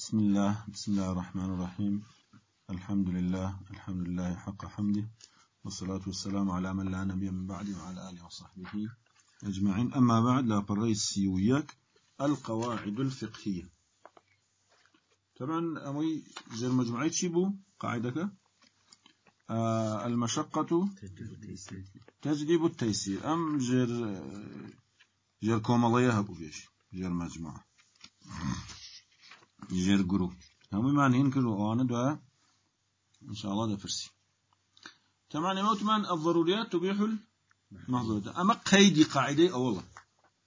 بسم الله بسم الله الرحمن الرحيم. الحمد لله الحمد لله حق حمده والصلاة والسلام على من لا نبي من بعده وعلى آله وصحبه أجمعين. أما بعد لا بريس سيويك القواعد الفقهية. طبعا أمي زي المجموعة شبو قاعدك آه المشقة تجلب التيسير. أم جر جر كومالية هبو بيش جر مجموعة. جر جرو هم ما ننكر وأنا دعاء إن شاء الله ده فرسي طبعا موت من الضروريات تبيح المحظورات. أما قيد قاعدة أولا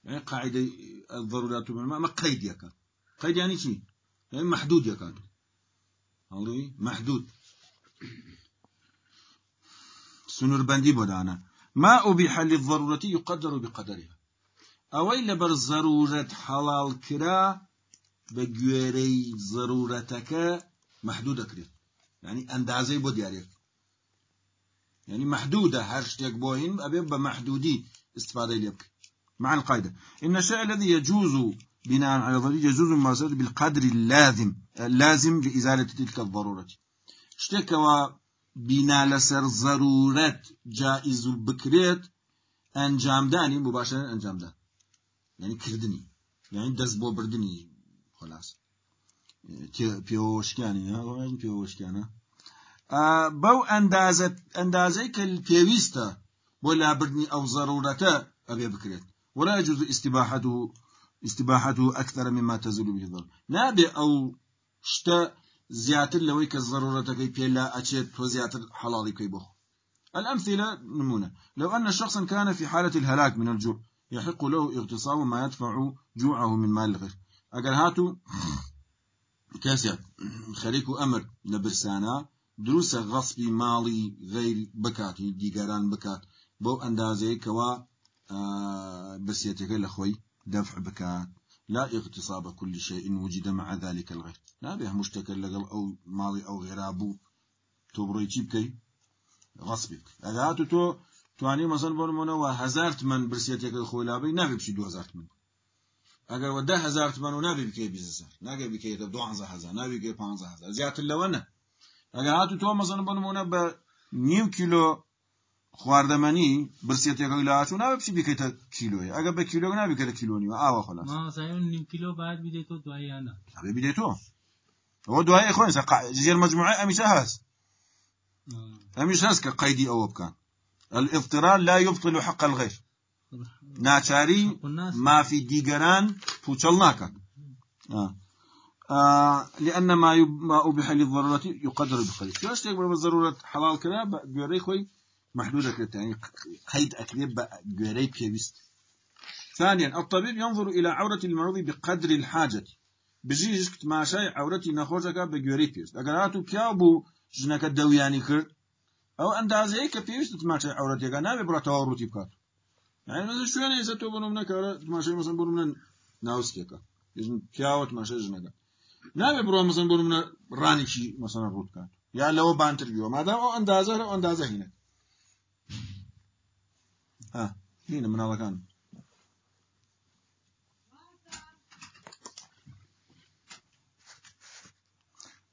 يعني قاعدة الضروريات تبيح أما قيد يكاد قيد يعني شيء يعني محدود يكاد محدود. سنور بندي بدانا ما أبيح للضرورة يقدر بقدرها. أويل بر ضرورة حلال كرا بجويري ضرورتك محدودة كرا يعني أندازي بود ياريك يعني محدودة هاشتاج بوين أبي بمحدودي استفادة ليبك مع القاعدة إن الشيء الذي يجوز بناء على ضرورة يجوز الممارسة بالقدر اللازم اللازم لإزالة تلك الضرورة. اشتكوا بنا لسر ضرورة جائز بكريت انجام داني مباشرة انجام دان يعني كردني يعني دست بو بردني خلاص. پیۆشکانی پیۆشکانە بەو ئەندازەی کە پێویستە بۆ لابردنی ئەو ضرورەتە ئەبێ بکرێت. ولا يجوز استباحته استباحته أكثر مما تزول به الضرر. نابي أو شتا زياتر لوي كالضرورة كي بيلا أشيت وزياتر حلالي كي بخ الأمثلة نمونة. لو أن شخصا كان في حالة الهلاك من الجوع يحق له اغتصاب ما يدفع جوعه من مال الغير. أقل هاتو كاسيات خەریک و ئەمر لە برسانە دروسە غەسبی ماڵی غیر بکاتی دیگەران بکات بۆ ئەندازەیە کەوا بسيتك لخوي دفع بكات لا اغتصاب كل شيء وجد مع ذلك الغير. لا به مشتكى لقل أو ماضي أو غرابو تبري بكي غصبك أذات تو تواني مثلا برمونا وهزارت من برسيتك الخوي لابي نابي بشي دو هزارت من اگر و ده هزار تومان و نبی بکی بیز هزار نگه بکی دو دوانزه هزار نبی بکی پانزه هزار. زیادتر لونه اگر هاتو تو مثلا بنمونه به نیم کیلو نبی بشی بکی تا کیلوی. اگر به کیلو نبی بکی کیلو نیم. آوا خلاص. کیلو بعد أنا. نبی بیده تو. هو دعای اخوان زیر مجموعه امیشه هست. امیشه هست که قیدی أو بکن. الاضطرار لا يبطل حق الغير ناچاری ما في ديگران پوچل. آه لأن ما أبيح للضرورة يقدر بقدر شو أشتغل بالضرورة حلال كذا بجوري خوي محدودة كده يعني قيد أكذب بجوري بيست ثانيا الطبيب ينظر إلى عورة المريض بقدر الحاجة. بجيش كت ما شاي عورتي نخوشك بجوري بيست أجر هاتو بيابو جنك الدوياني كر أو أندازي كبيست تماشي عورتي أنا ببرا تورطي بكاتو يعني مثلا شو يعني إذا توبنا من كارا تماشى مثلا بقول من ناوسكيكا إذن كياوة تماشى جنگا نابي برو مثلا بقول من راني شي مثلا روت كان يا لو بانتر بيو ما دام أو أندازة أو أندازة هنا ها هنا من هذا كان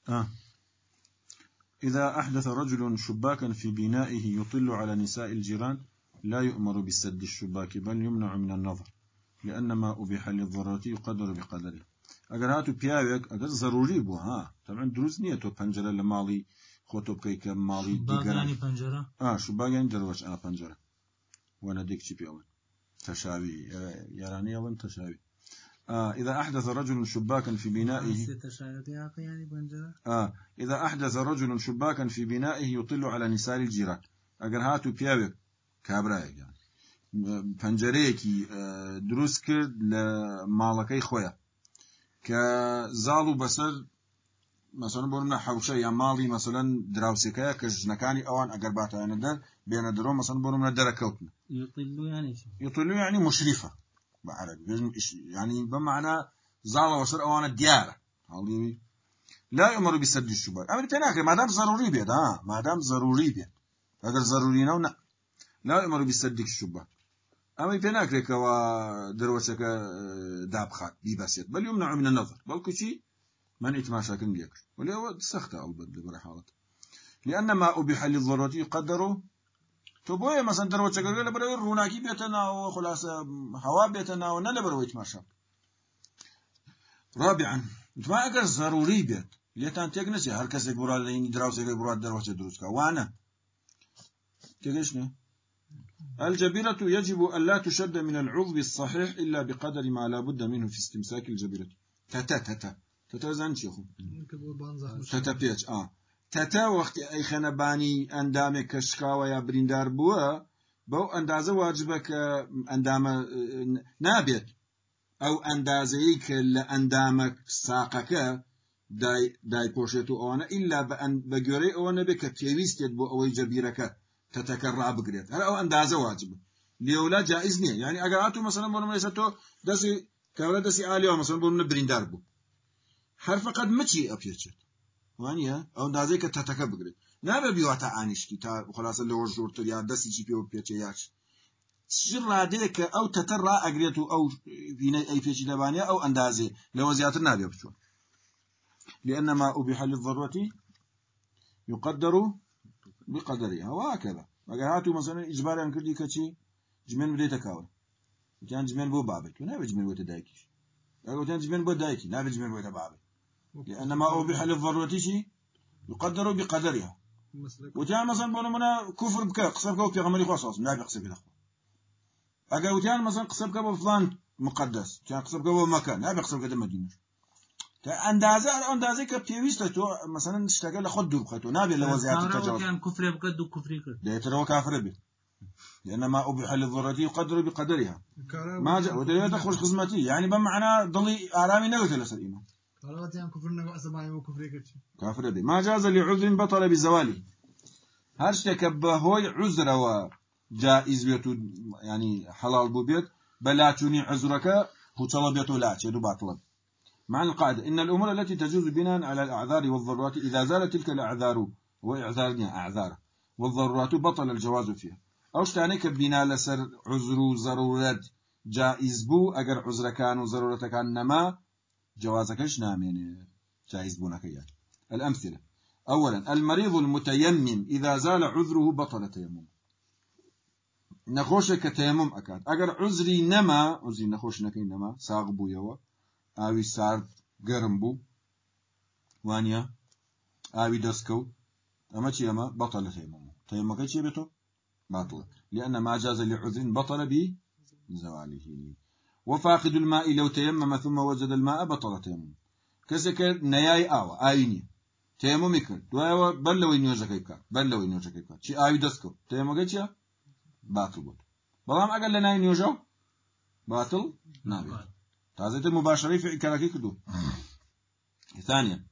آه. إذا أحدث رجل شباكا في بنائه يطل على نساء الجيران لا يؤمر بسد الشباك بل يمنع من النظر لأن ما أبيح للضرورة يقدر بقدره. أجر هاتو بياوك أجر ضروري بو ها طبعا دروس نيتو بنجرة لمالي خوتو بكي كمالي ديگران يعني بنجرة آه شباك يعني دروش أنا بنجرة وأنا ديك شي بيوان تشابي يراني يوان تشابي آه إذا أحدث رجل شباكا في بنائه يعني بنجرة آه إذا أحدث رجل شباكا في بنائه يطل على نساء الجيران. أجر هاتو بياوك کابراەکە پەنجەرەیەکی دروست کرد لە ماڵەکەی خۆیە کە زاڵ و بەسەر مەسەن بۆ منە حوشە یا ماڵی مەسەن دراوسەکەیە کە ژنەکانی ئەوان ئەگەر باتیانە دەر بێنە درۆ مەسەن بۆ منە دەرەکەوتن. یطلو ینی مشریفە. ینی بەمعنا زاڵەوە سەر ئەوانە دیارە. هەڵی لا ئەمەڕ بی سەر دیشوبەر ئەمر پێ ناکرێت مادام زەروری بێت مادام زەروری بێت. ئەگەر زەروری نە و نە نو لا يؤمر بسدك الشباك أما يبيناك لك ودروسك دابخات بيباسيت بل يمنع من النظر بل كشي من إتماشى كن ليك ولي هو سخت البد برا حالة لأن ما أبيح للضرورة يقدر تبوي مثلا درو تشكر لا برا روناكي بيتنا وخلاص هوا بيتنا ولا برا يتماشى رابعا ما أجر ضروري بيت ليتان تجنسي هر كسك برا لين دراوسك برا دروسة دروسك وأنا. تجشني الجبيرة يجب أن لا تشد من العضو الصحيح إلا بقدر ما لا بد منه في استمساك الجبيرة تتا تتا تتا زن شيخو تتا بيتش آه. تتا وقت أي خنباني أندام كشكا ويا بريندار بوا بو أندازة واجبك أندام نابت أو أندازيك لأندامك ساقك داي داي بوشتو أنا إلا بأن بجوري أنا بك بيويستد بو أوي جبيرك تتكرر بقريت. هل أو أندازة واجب ليولا جائز نية. يعني أجر أتو مثلا بنو ميساتو دسي كولا دسي آليو مثلا بنو بريندار بو. حرف قد مچي أبيتشت وانيا أو أندازة كتتكرر بقريت. نابا بيواتا آنشكي تا خلاص اللي هو جورتر يا دسي جي بيو بيتش ياش شر ديك أو تترى أجريتو أو في أي فيش لبانية أو أندازة لو زيادة نابي بشون لأن ما أبيح للضرورة يقدر بقدرها. وهكذا. هاتو مثلا إجبارا كردي كتشي جمن بديت كاول كان جمن بو بابك ونا بجمن بو تدايكي أقول كان جمن بو دايكي لا بجمن بو تبابك لأن ما أبيح للضرورة شيء يقدر بقدرها. وتان مثلا بقول منا كفر بك قصب كو في غمري خاص لا بيقصب كده أقول وتان مثلا قصب كو فلان مقدس كان قصب كو مكان لا بيقصب كده مدينة اندازه اندازه که پیوسته تو مثلا شتاگه لخود دور بخيتو نابي لو زيادة تجاوز كان كفر بقد وكفر كد ده ترى كافر به لأن ما أبيح للضرورة يقدر بقدرها ما جاء ودليل تخرج خدمتي يعني بمعنى ضلي آرامي نقول لسر الإيمان كافر به ما جاز لعذر بطل بزواله هرشتك بهوي عذر وجائز بيتو يعني حلال بو بيت بلا توني عذرك هو طلبيته لا تشدو باطلب مع القاعدة إن الأمور التي تجوز بناء على الأعذار والضرورات إذا زالت تلك الأعذار وإعذارنا أعذار والضرورات بطل الجواز فيها. أو شتانيك بنا لسر عذر ضرورات جائز بو أجر عذر كان وضرورة كان نما جوازكش نامين جائز بو نكيات الأمثلة. أولا المريض المتيمم إذا زال عذره بطل تيمم. نخوش كتيمم أكاد أجر عذري نما عذري نخوش نكي نما ساغ بو يوا ئاوی سارد گەرم بوو وانە ئاوی دەستکەوت ئەمە چی ئەمە بەتە لە تەیمەمە تەیمەکە چی بێتۆ باطلة لأن ما جاز لعذر بطل بزواله وفاقد الماء لو تيمم ثم وجد الماء بطل تيمم كسك نياي آوى آيني تيمم يكر دوايا بل لو ينوجك يبكى بل لو ينوجك يبكى شي آوي دسكو تيمم چيا باطل بود بلام أقل لنا ينوجو باطل نابي تازة المباشرة في كراكي كدو ثانيا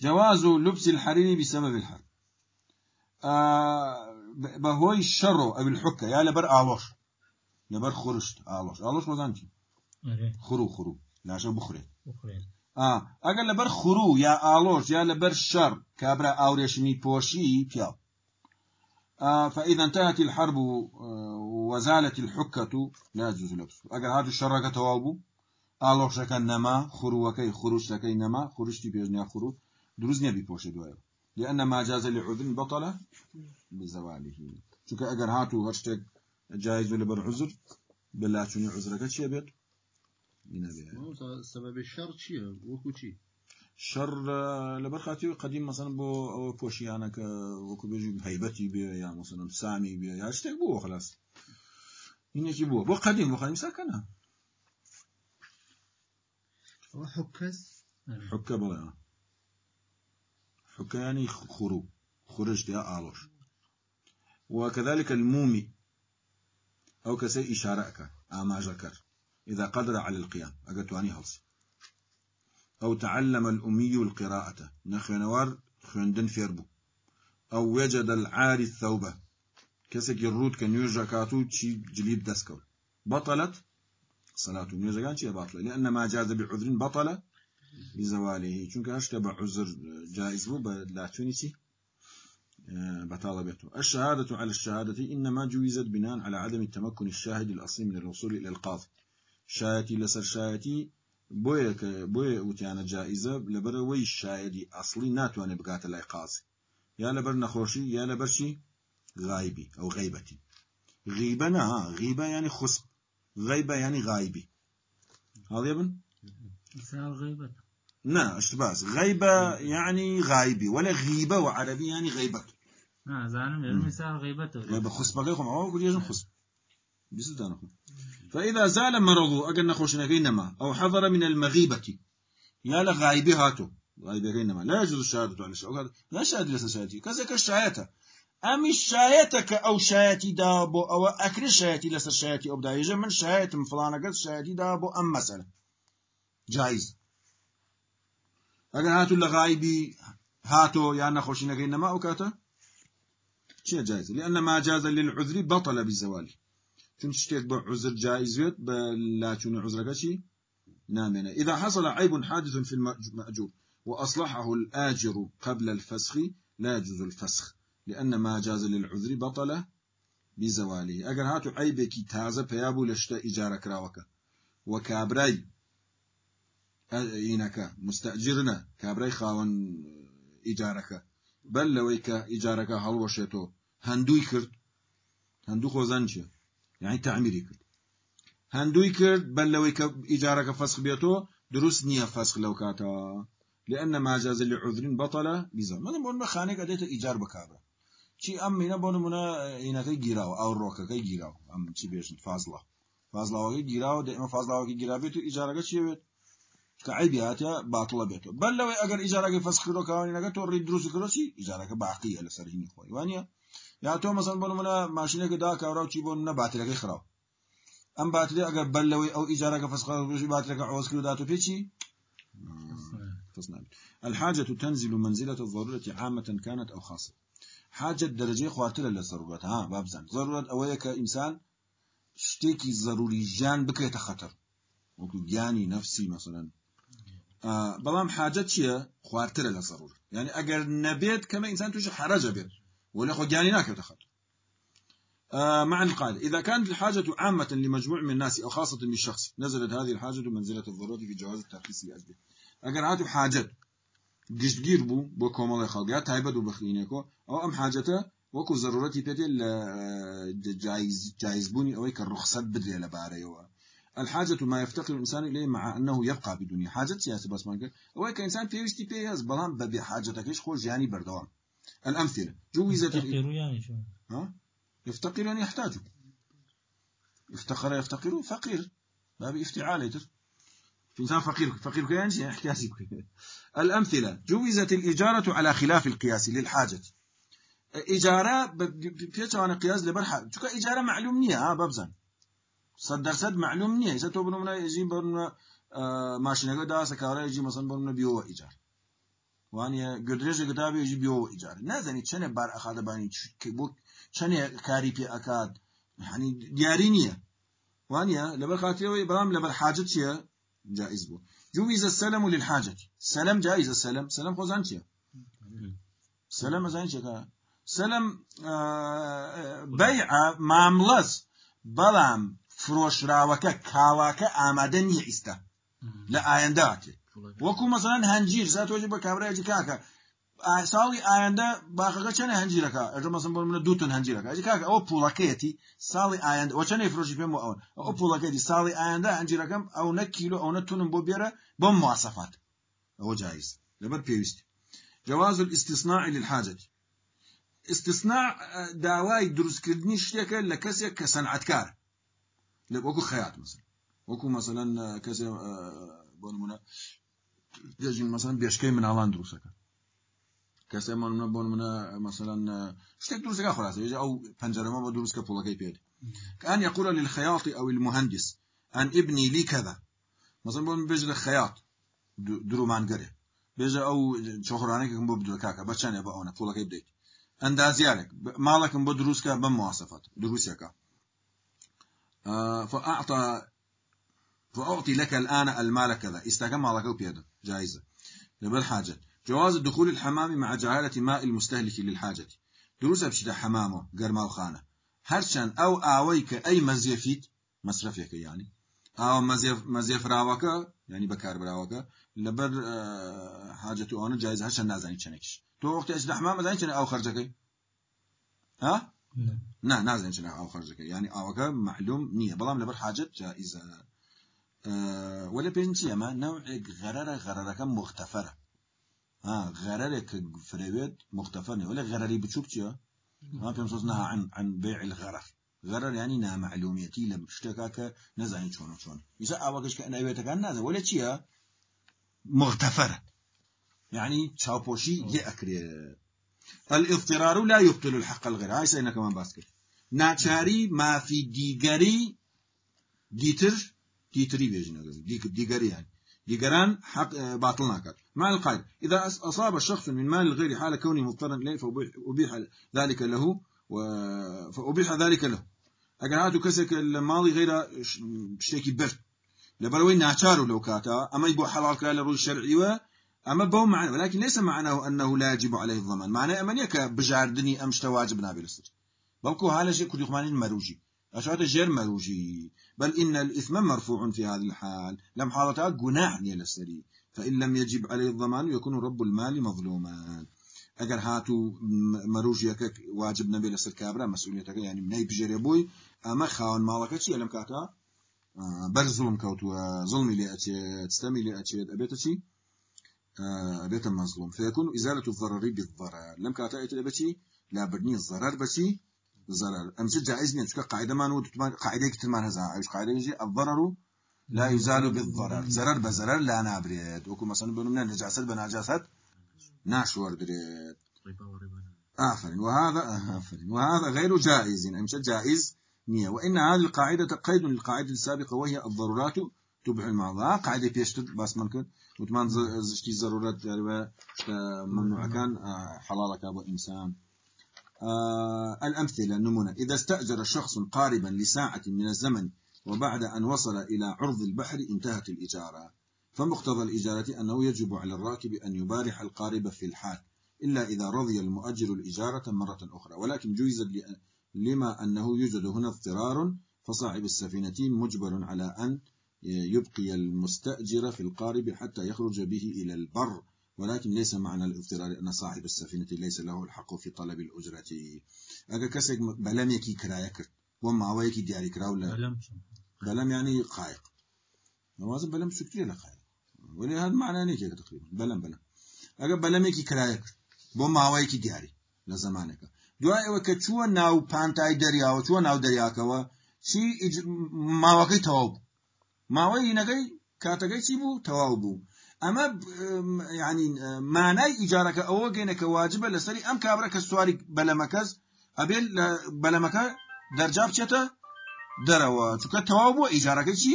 جواز لبس الحرير بسبب الحر. آه بهوي الشر أو الحكة يا لبر آلوش لبر خرشت آلوش آلوش مزانتي خرو خرو لا شو بخري آه أقل لبر خرو يا آلوش يا لبر شر كابرا أوريشني بوشي بياو آه فإذا انتهت الحرب آه وزالت الحكة لا يجوز لبسه. أقل هذا الشر كتوابه ئاڵۆخشەکە نەما خوروەکەی خروشتەکەی نەما خروشتی پێشنیا خورو دروست نییە بیپۆشە دوایە لأن ما جاز لعذر بطل بزواله چونك اگر هاتو هشتك جائز لبر عذر بلا چوني عذرك چي بيت سبب الشر چي وكو چي شر لبر خاطي قديم مثلا بو أو بوشيانك وكو بيجي هيبتي بي يا مثلا سامي بي يا اشتك بو خلاص إنك بو بو قديم بو قديم ساكنه حكز حكة بلا حكة يعني خرو خرج يا آلوش. وكذلك المومي أو كسي إشارة أما ذكر إذا قدر على القيام أقتواني هلس أو تعلم الأمي القراءة نخنوار خندن فيربو أو وجد العار الثوبة كسك الرود كان يرجع كاتو تشي جليد دسكو بطلت صلاة نيوزغان شيء باطلة لأن ما جاز بعذر بطل بزواله چونك هشت عذر جائز بو لا تونسي آه، بطالة بيته الشهادة على الشهادة إنما جوزت بناء على عدم التمكن الشاهد الأصلي من الوصول إلى القاضي شايتي لسر بۆیە کە بۆیە وتیانە جائیزە لەبەرەوەی شایدی ئەسڵی ناتوانێت بگاتە لای قازی یا لەبەر نەخۆشی یا لەبەرشی غایبی ئەو غیبەتی غیبە نه غیبە ینی خسب غیبە ینی غایبی هەڵێ بن مثال غيبة نه اشتباس غيبة يعني غايبي ولا غيبة وعربي يعني غيبة. آه زعلم المثال غيبته غيبة. خص بقيكم. أو أقول يجن خص. بيصدقناكم فإذا زال مرضه أجل نخوشنا كينما أو حضر من المغيبة. يا لغايبي هاتو. غايبي كينما لا يجوز الشهادة على الشيء هذا لا شهادة لسه شهادتي كذا كالشهادة أم الشهادة أو شهادتي دابو أو أكل شهادتي لسه شهادتي أو بدايجة من من فلانة قد شهادتي دابو أم مسألة جائز ئەگەر هاتو لە غایبی هاتو یان نەخۆشی نەگەی نەما ئەو کاتە؟ چیە جایز؟ لأن ما جاز للعذر بطل بالزوال چون شتێک بە عذر جائزوێت بە عذرەکە چی؟ نامێنە إذا حصل عيب حادث في المأجور وأصلحه الآجر قبل الفسخ لا يجوز الفسخ. لأن ما جاز للعذر بطل بزواله. أجر هاتو عيبك تازة بيابو لشتا إجارة كراوكا خاوەن ئیجارەکە. بەل لەوەی کە ئیجارەکە هەڵوەشێتەوە هەندووی کرد. هەندوو خۆزان چیە؟ یعنی تعمیری کرد. هەندووی کرد بەل لەوەی کە ئیجارەکە فەسخ بێتەوە دروست نییە فەسخ لەو کاتەوە. لأن ما جاز لعذر بطل بزا من بون خانه قديت ايجار بكابه چی ام مینا بون منا اینکه گیراو أو روکه که گیراو ام چی بیشن فاضله فاضله وگی گیراو ده اما فاضله وگی گیراو تو اجاره چی بیت كعيب هاتيا باطلة بيته بل لو أجر إجارة فسخ رو كواني نجا توري دروس كروسي إجارة باقية لسرهين خوي وانيا يا تو مثلا بقول منا ماشينة كدا كورا وشي بقول منا باطلة كي خراو أم باطلة أجر بل لو أو إجارة فسخ رو باطلة كعوز كرو داتو بيشي فصنع الحاجة تنزل منزلة الضرورة عامة كانت أو خاصة حاجة درجة خواتر للضرورة ها بابزان ضرورة أولا كإنسان شتيكي ضروري جان بكيت خطر. وكو جاني نفسي مثلا. بەڵام حاجت چییە؟ خواردترە لە سەرور يعني ئەگەر نەبێت کەمە ئینسان توش حرج بێت. ولا خۆ گیانی ناکەوتە خەت مع القاعدة إذا كانت الحاجة عامة لمجموع من الناس أو خاصة بالشخص نزلت هذه الحاجة منزلة الضرورة في جواز الترخيص لأجله. هاتو حاجة گشتگیر بوو بۆ کۆمەڵی خەڵگیا تایبەت و بەخینێکۆ ئەو ئەم حاجەتە وەکو ضرورەتی پێێت لە جایزبوونی ئەوەی کە ڕخسەت بدرێ لەبارەیەوە الحاجة ما يفتقر الإنسان إليه مع أنه يبقى بدنيا حاجة سياسة بس مانك هو كإنسان في وشتي في هز بلان بحاجتك إيش خوش يعني بردوام. الأمثلة جوزت يفتقر يعني شو ها؟ يفتقر يعني يحتاج افتقر يفتقر فقير باب افتعال يتر في إنسان فقير فقير كيان يعني احتياجي الأمثلة. جوزت الإجارة على خلاف القياس للحاجة. إجارة بيتشوان قياس لبرحة شو إجارة معلوم نية ها بابزان صد درصد معلوم نییە ئێستا تۆ بنمونە ئێژی بەرنە ماشینەکە داسە کارە ئێژی مەسن بڕنە بیەوە ئیجار وانە گدرێژە گدابێژی بیەوە ئیجار نازانی چەنێ بار ئەخادەبانی بۆ چەنێ کاری پێ ئەکات هەنی دیاری نییە وانە لەبەر خاتیەوەی بەڵام لەبەر حاجت چیە جائز بوو جويز السلم للحاجة سلم جائز السلم سلم خوزان چیە سلم ازان چیە سلم بيع معاملس بەڵام فرۆشراوەکە کاواکە ئامادە نییە ئیستا. لە ئاینداکێ وەکو مەسەن هەنجیر ساتۆژی بە کابراایجی کاکە. ساڵی ئایندە باخەکە چەنە هەنجیرەکە؟ ئەژە مەسم بۆ منە دوتن هەنجیرەکە. کاکە ئەو پوڵەکەیەتی ساڵی ئایند ئەو چەنەی فرۆشی پێم ئەوە؟ ئەو پوڵەکەی ساڵی ئایندە هەنجیرەکەم ئەو نە کیلو ئەو نەتونم بۆ بێرە بۆم مواسەفات. ئەوە جایز. لەبەر پێویست. جواز الاستثناء للحاجة. استثناء داوای دروستکردنی شتێکە لە کەسێک کە سەنعەتکار. وەکو خەیات مثلا. وەکو مثلا کەسێ بۆ نمونە دێژین مثلا بێشکەی مناڵان دروستەکە. کەسێ منە بۆ منە مثلا شتێک دروستەکە خلاص ئەو پەنجەرەمە بۆ دروستکە پوڵەکەی پێێت كأن يقول للخياط أو المهندس أن ابني لي كذا مثلا بقول بيجي الخياط درو مانجري بيجي أو شهرانك كم بدو كاكا بچانه با أنا فولا كيف ديت أندازيالك مالك بدروسك بمواصفات دروسك فأعطى فأعطي لك الآن المال كذا استكمل لك بيده جائزة لبر حاجة جواز دخول الحمام مع جعالة ماء المستهلك للحاجة. دروس بشدة حمامه قرما وخانة هرشان أو آويك أي مزيفيت مصرفك يعني ئاوە مەزیێفراوەکە ینی بەکاربراوەکە لەبەر حاجەت و ئەوە جایز هەشە نازانی چنێکش تۆ وەختی ئەچ لە حمام مەزانی چنە ئەو خەرجەکەی ها؟ نا نازن چنە ئاو خەرجەکە ینی ئاوەکە معلوم نییە بەڵام لەبەر حاجت جائزە ولا پێنج چی ئەمە نەوعێک غەرەرە غەرەرەکە مختەفەرە غەرەرێک فرەوێت مختەفەنێ ولا غەرەری بچوب چیە ما پێم سۆز نها عن عن بيع الغرر. غرر يعني نامعلوميتي لم اشتكاك نزعين شون شون يسا اوكش كأن ايوتك نازل ولا چيا مغتفرة يعني تشاوبوشي يأكري الاضطرار لا يبطل الحق الغير. هاي سينا كمان باسكت. ناچاري ما في ديگري ديتر ديتري بيجنا ديگران حق باطل ناكر مع القائد إذا أصاب الشخص من مال الغير حال كونه مضطرا إليه فأبيح ذلك له و... فأبيح ذلك له. أجر هاتو كسك الماضي غير شتيكي برد لبروي ناچارو لو كاتا. أما يبو حلال كلا لروي الشرعي و أما بو معنى. ولكن ليس معناه أنه لا يجب عليه الضمان. معناه أمن بجاردني أمشت واجب نابل السر بلكو كل يخمانين مروجي. أشعرت جير مروجي بل إن الإثم مرفوع في هذه الحال. لم حالتها جناح للسري فإن لم يجب عليه الضمان يكون رب المال مظلوما. اگر هاتو مروجيك واجب نبي لسر كابرا مسؤوليتك يعني مني بجري بوي أما خاون مالك شي لم كاتا؟ بر ظلم كوتو. ظلمي لي اتي أبيت شي أبيت مظلوم. فيكون إزالة الضرر بالضرر. لم كاتا ابيتي لا بدني الضرر بشي ضرر امس جائز ني قاعدة ما نو قاعدة كتمان هذا إيش قاعدة يجي الضرر لا يزال بالضرر. ضرر بضرر لا نابريد وكو مثلا بنمنا نجاسات بنجاسات ناشور دريت آفرين وهذا آفرين وهذا غير جائز أمشى جائز نية وإن هذه القاعدة قيد للقاعدة السابقة وهي الضرورات تبع المعضاء قاعدة بيشتد بس ممكن وتمان زشتي ضرورات ممنوع كان حلالك أبو إنسان. آه الأمثلة النمونة إذا استأجر شخص قاربا لساعة من الزمن وبعد أن وصل إلى عرض البحر انتهت الإجارة. فمقتضى الإجارة أنه يجب على الراكب أن يبارح القارب في الحال إلا إذا رضي المؤجر الإجارة مرة أخرى. ولكن جوز لما أنه يوجد هنا اضطرار فصاحب السفينة مجبر على أن يبقي المستأجر في القارب حتى يخرج به إلى البر. ولكن ليس معنى الاضطرار أن صاحب السفينة ليس له الحق في طلب الأجرة. أجا كسك بلم يكي كرايك وما ويكي دياري كراولا بلم يعني قائق. نوازم بلم سكتير لقائق ولی هەر معنانێکێکە تقریبا بەلەم بەلەم ئەگە بەلەمێکی کرایە کرد بۆ ماوەیەکی دیاری لە زمانێکە دوای ئەوە کە چووە ناو پانتای دەریاوە چووە ناو دەریاکەوە چی ماوەکەی تەواو بوو ماوەی نەگەی کاتەکەی چی بوو تەواو بوو ئەمە ینی مانای ئیجارەکە ئەوە گەینەکە واجبە لەسەری ئەم کابرا کە سواری بەلەمەکەس ئەبێ بەلەمەکە دەرجا بچێتە دەرەوە. چکە تەواو بووە. ئیجارەکەی چی؟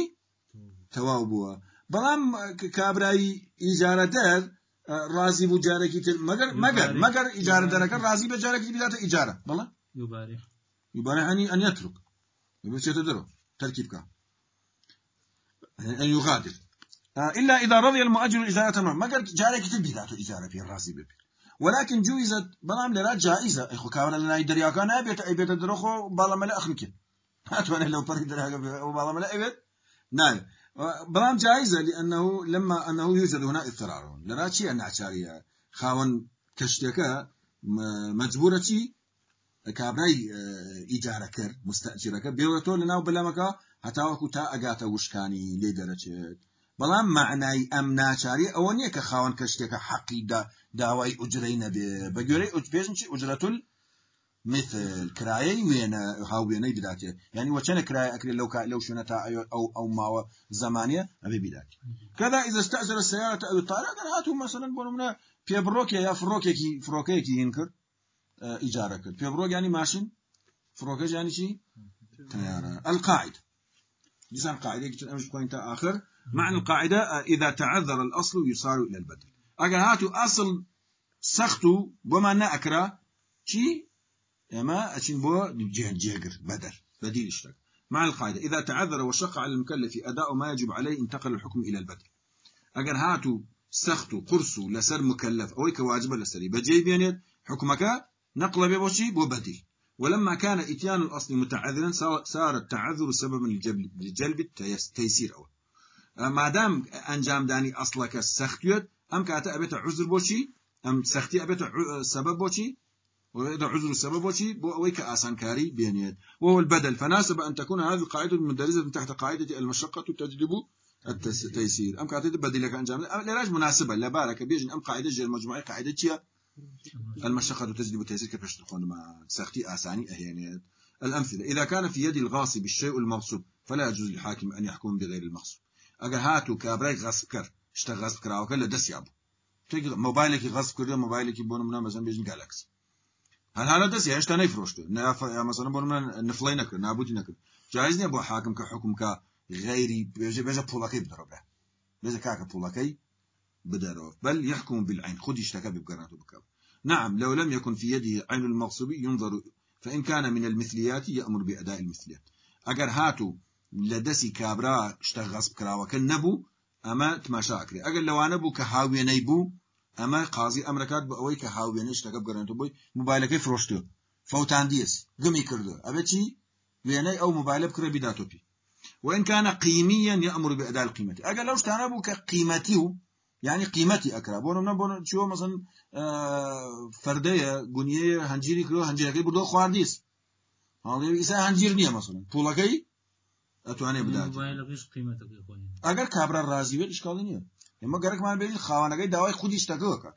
تەواو بووە. بەڵام کابرایی ئیجارەدەر رازی بوو جارێکی تر. مەگەر مەگەر مەگەر ئیجارە دەرەکە رازی بە جارێکی بداتە ئیجارە. بەڵە يبارح يعني أن يترك يبسيط درو تركيب كام أن يغادر إلا إذا رضي المؤجر إجارة ما قال جارك تبي ذاته إجارة في الراسي ببي ولكن جوزت بلام لرا جائزة. إخو كاونا لنا يدريا كان أبيت أبيت درخو بالا ملأ أخنك هاتوانا لو بريد دريا بالا ملأ أبيت. نعم. بلام جائزة لأنه لما أنه يوجد هنا اضطرار. لراتشي أن أعشارية خاون كشتك مجبورة كابراي إيجارة كر مستأجرة كر. بيوتو لناو بلامك حتى وكو تا أقاتا وشكاني ليدرچت بەڵام معنای ئەم ناچاری ئەوە نییە کە خاوەن کە شتێکە حەقی داوای ئوجرەی نەبێ بە گوێرەی چی؟ ئوجرەتول مثل وين هاويني بداتي يعني وشنا كراي أكل لو كا لو شنا تا أو أو ما زمانية أبي بداتي كذا إذا استأجر السيارة أو الطائرة قال هاتوا مثلا في بروك يا فروك كي فروك كي ينكر إيجارة كر في بروك يعني ماشين فروك يعني شيء طيارة القاعدة لسان قاعدة كتير أمش بوينت آخر. معنى القاعدة إذا تعذر الأصل يصار إلى البدل. أجل هاتوا أصل سختو بما نأكره شيء إما اچين بو جهجر بدل بديل اشتك مع القاعدة إذا تعذر وشق على المكلف أداء ما يجب عليه انتقل الحكم إلى البدل. أجر هاتو سختو قرصو لسر مكلف أو كواجب لسري. بجي بينيت حكمك نقل بوشي بو بديل. ولما كان إتيان الأصل متعذرا صار- التعذر سببا لجلب التيسير أول. ما دام أنجام داني أصلك السختيت أم كاتا أبيت عذر بوشي أم سختي أبيت ع- سبب بوشي وإذا عذر السبب وشي بو أويك آسان كاري بينيت وهو البدل. فناسب أن تكون هذه القاعدة المندرجة تحت قاعدة المشقة تجلب التيسير. أم قاعدة بدل لك أنجام لراج مناسبة لا بالك بيجن أم قاعدة جي المجموعة قاعدة شيء المشقة تجلب التيسير كيف يشتغلون مع سختي آساني أهينيت. الأمثلة. إذا كان في يد الغاصب الشيء المغصوب فلا يجوز للحاكم أن يحكم بغير المغصوب. أجر هاتو كابراي غصب كر اشتغل غصب كراو كلا دس يابو تقدر موبايلك غصب كر موبايلك بون منا مثلا بيجن جالكسي هل هذا دس يعني اشتا نيفروشتو ناف يا مثلا بون منا نفلي نكر نابوتي نكر جايزني ابو حاكم كحكم كا غيري بيجي بيجي بولاكي بدربه بيجي كاكا بولاكي بدرب بل يحكم بالعين خذ اشتكى بقرنته بكاب نعم لو لم يكن في يده عين المغصوب ينظر فإن كان من المثليات يأمر بأداء المثليات أجر هاتو كابرا اشتغص بكراوة كالنبو أما تماشا أكري أجر لو أنا بو كهاوية نيبو أما قاضي أمريكات بأوي كهاوية نشتغب قرنتو بوي موبايلك فروشتو فوتان ديس قمي كردو أبتي ويني أو موبايل بكرة بداتو بي وإن كان قيميا يأمر بأداء القيمة أجر لو اشتغل كقيمتيو يعني قيمتي أكرا بونم نبون شو مثلا آه، فردية قنية هنجيري كرو هنجيري كرو بدو خوارديس هذا إسا هنجير مثلا طولكي قیمەتەکەی خۆی ئەگەر کابرا ڕازی وێت شکاڵی نییە. ئێمە گەرەکمان بێت خاوانەکەی داوای خودی شتەکەەکە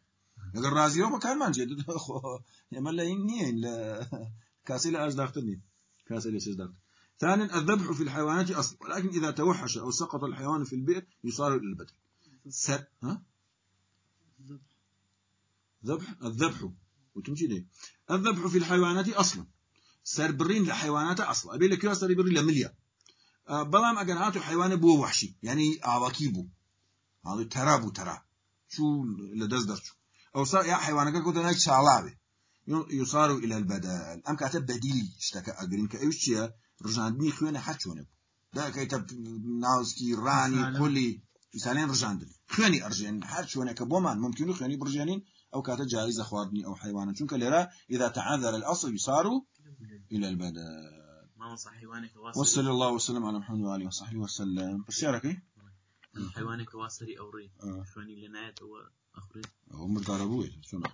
ئەگەر ڕازیەوە کارمان جێ ئێمە لە این نییە لە لە ئاش نین كاسة ليس داخل ثانيا الذبح في الحيوانات أصل. ولكن إذا توحش أو سقط الحيوان في البئر يصار إلى البدل سر. ها؟ ذبح. الذبح. وتمشي ليه؟ الذبح في الحيوانات أصلا. سربرين لحيوانات أصلا. أبي لك يا سربرين لمليا آه، بلام أجر هاتو حيوان بو وحشي يعني عواكيبو هذا ترى بو ترى شو لدز درشو أو صار يا حيوان كنت هناك شعلابي يصار إلى البدل أم كاتب بديل اشتكى أجرين كأيشيا رجعندني خوينا حتشونه ده كيتب ناوسكي راني سالم. كلي مثالين رجعندن خواني أرجين حتشونه كبومان ممكن خواني برجانين أو كاتب جائزة خواردني أو حيوانا شنك لرا إذا تعذر الأصل يصار إلى البدل ما هو صح حيوانك وصلى الله وسلم على محمد وآله وصحبه وسلم. برسيارك إيه؟ حيوانك واصلي أو ري آه. شواني لنايت هو أخري هو مرضى أبوي شو نقول